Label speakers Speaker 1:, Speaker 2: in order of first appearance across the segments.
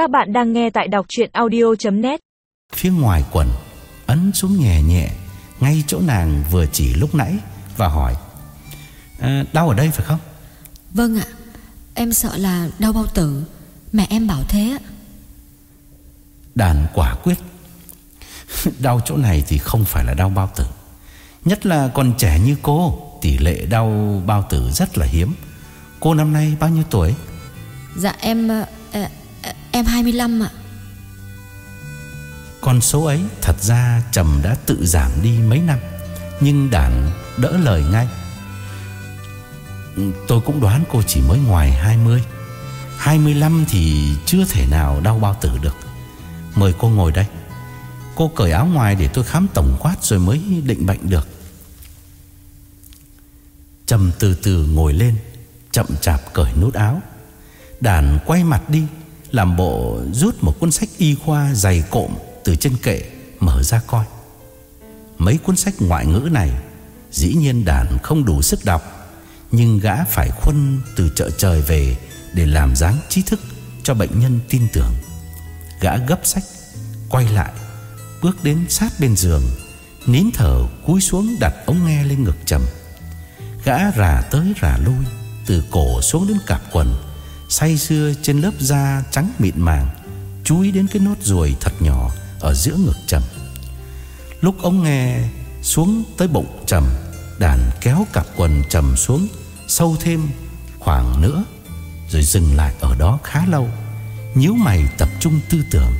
Speaker 1: Các bạn đang nghe tại đọc chuyện audio.net
Speaker 2: Phía ngoài quần Ấn xuống nhẹ nhẹ Ngay chỗ nàng vừa chỉ lúc nãy Và hỏi à, Đau ở đây phải không?
Speaker 3: Vâng ạ Em sợ là đau bao tử. Mẹ em bảo thế ạ.
Speaker 2: Đàn quả quyết. Đau chỗ này thì không phải là đau bao tử. Nhất là còn trẻ như cô Tỷ lệ đau bao tử rất là hiếm. Cô năm nay bao nhiêu tuổi?
Speaker 3: Dạ em Em 25 ạ.
Speaker 2: Con số ấy thật ra Trầm đã tự giảm đi mấy năm, Nhưng đàn đỡ lời ngay. Tôi cũng đoán cô chỉ mới ngoài 20 25 thì chưa thể nào đau bao tử được. Mời cô ngồi đây. Cô cởi áo ngoài để tôi khám tổng quát Rồi mới định bệnh được. Trầm từ từ ngồi lên, Chậm chạp cởi nút áo. Đàn quay mặt đi làm bộ rút một cuốn sách y khoa dày cộm Từ trên kệ Mở ra coi. Mấy cuốn sách ngoại ngữ này Dĩ nhiên đàn không đủ sức đọc, Nhưng gã phải khuân từ chợ trời về Để làm dáng trí thức Cho bệnh nhân tin tưởng. Gã gấp sách, Quay lại, Bước đến sát bên giường, Nín thở cúi xuống đặt ống nghe lên ngực trầm. Gã rà tới rà lui, Từ cổ xuống đến cạp quần Say sưa trên lớp da trắng mịn màng Chú ý đến cái nốt ruồi thật nhỏ Ở giữa ngực trầm. Lúc ông nghe xuống tới bụng trầm, Đàn kéo cặp quần trầm xuống Sâu thêm khoảng nữa, Rồi dừng lại ở đó khá lâu, nhíu mày tập trung tư tưởng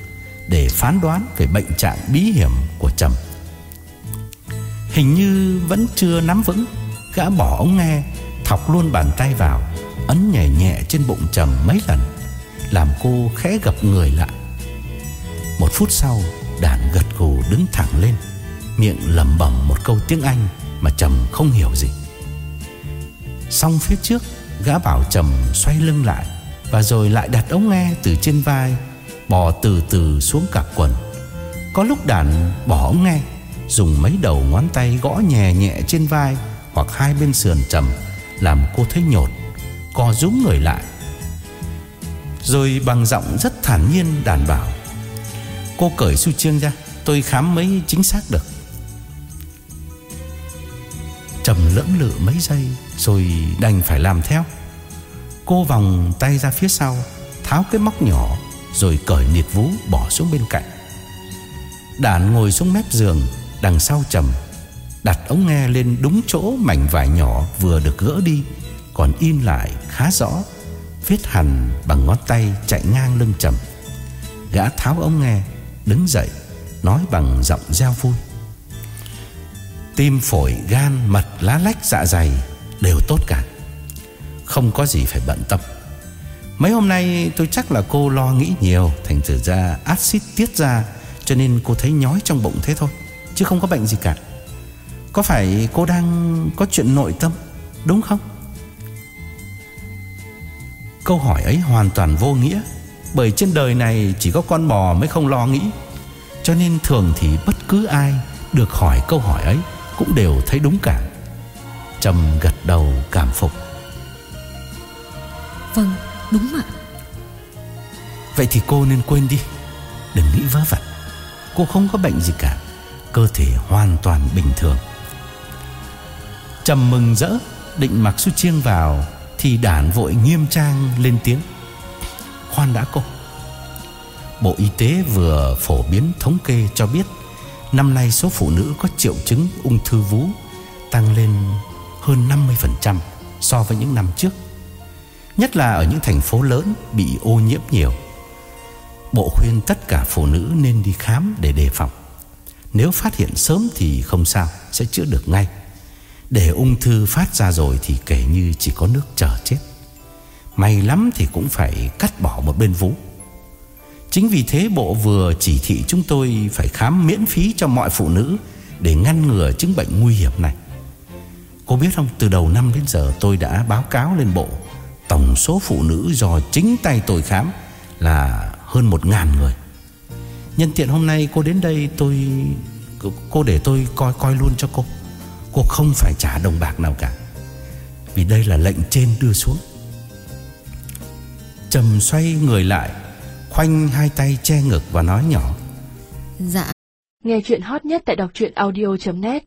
Speaker 2: Để phán đoán về bệnh trạng bí hiểm của trầm. Hình như vẫn chưa nắm vững, Gã bỏ ống nghe, Thọc luôn bàn tay vào. Ấn nhẹ nhẹ trên bụng trầm mấy lần, Làm cô khẽ gặp người lại. Một phút sau Đàn gật gù đứng thẳng lên, Miệng lẩm bẩm một câu tiếng Anh Mà trầm không hiểu gì. Xong phía trước, Gã bảo trầm xoay lưng lại Và rồi lại đặt ống nghe từ trên vai, Bò từ từ xuống cặp quần. Có lúc đàn bỏ ống nghe, Dùng mấy đầu ngón tay gõ nhẹ nhẹ trên vai Hoặc hai bên sườn trầm Làm cô thấy nhột. Co rúm người lại. Rồi bằng giọng rất thản nhiên đàn bảo, Cô cởi su chương ra, Tôi khám mấy chính xác được. Trầm lẫm lự mấy giây Rồi đành phải làm theo. Cô vòng tay ra phía sau, Tháo cái móc nhỏ Rồi cởi niệt vú bỏ xuống bên cạnh. Đàn ngồi xuống mép giường, Đằng sau trầm, Đặt ống nghe lên đúng chỗ mảnh vải nhỏ Vừa được gỡ đi. Còn in lại khá rõ, Viết hẳn bằng ngón tay chạy ngang lưng trầm Gã tháo ống nghe, Đứng dậy, Nói bằng giọng reo vui. Tim phổi, gan, mật, lá lách dạ dày Đều tốt cả. Không có gì phải bận tâm. Mấy hôm nay tôi chắc là cô lo nghĩ nhiều, Thành thử ra axit tiết ra, Cho nên cô thấy nhói trong bụng thế thôi, Chứ không có bệnh gì cả. Có phải cô đang có chuyện nội tâm, Đúng không? Câu hỏi ấy hoàn toàn vô nghĩa Bởi trên đời này chỉ có con bò mới không lo nghĩ. Cho nên thường thì bất cứ ai Được hỏi câu hỏi ấy Cũng đều thấy đúng cả. Trầm gật đầu cảm phục.
Speaker 3: Vâng đúng ạ.
Speaker 2: Vậy thì cô nên quên đi Đừng nghĩ vớ vẩn. Cô không có bệnh gì cả Cơ thể hoàn toàn bình thường. Trầm mừng rỡ Định mặc su chiêng vào thì đản vội nghiêm trang lên tiếng. Khoan đã cô. Bộ Y tế vừa phổ biến thống kê cho biết, Năm nay số phụ nữ có triệu chứng ung thư vú Tăng lên hơn 50% so với những năm trước, Nhất là ở những thành phố lớn bị ô nhiễm nhiều. Bộ khuyên tất cả phụ nữ nên đi khám để đề phòng. Nếu phát hiện sớm thì không sao, Sẽ chữa được ngay. Để ung thư phát ra rồi thì kể như chỉ có nước chờ chết. May lắm thì cũng phải cắt bỏ một bên vú. Chính vì thế bộ vừa chỉ thị chúng tôi phải khám miễn phí cho mọi phụ nữ Để ngăn ngừa chứng bệnh nguy hiểm này. Cô biết không, từ đầu năm đến giờ tôi đã báo cáo lên bộ Tổng số phụ nữ do chính tay tôi khám là hơn một ngàn người. Nhân tiện hôm nay cô đến đây tôi Cô để tôi coi coi luôn cho cô. Cô không phải trả đồng bạc nào cả. Vì đây là lệnh trên đưa xuống. Trầm xoay người lại, Khoanh hai tay che ngực và nói nhỏ.
Speaker 3: Dạ.
Speaker 4: Nghe chuyện hot nhất tại đọc truyện audio.net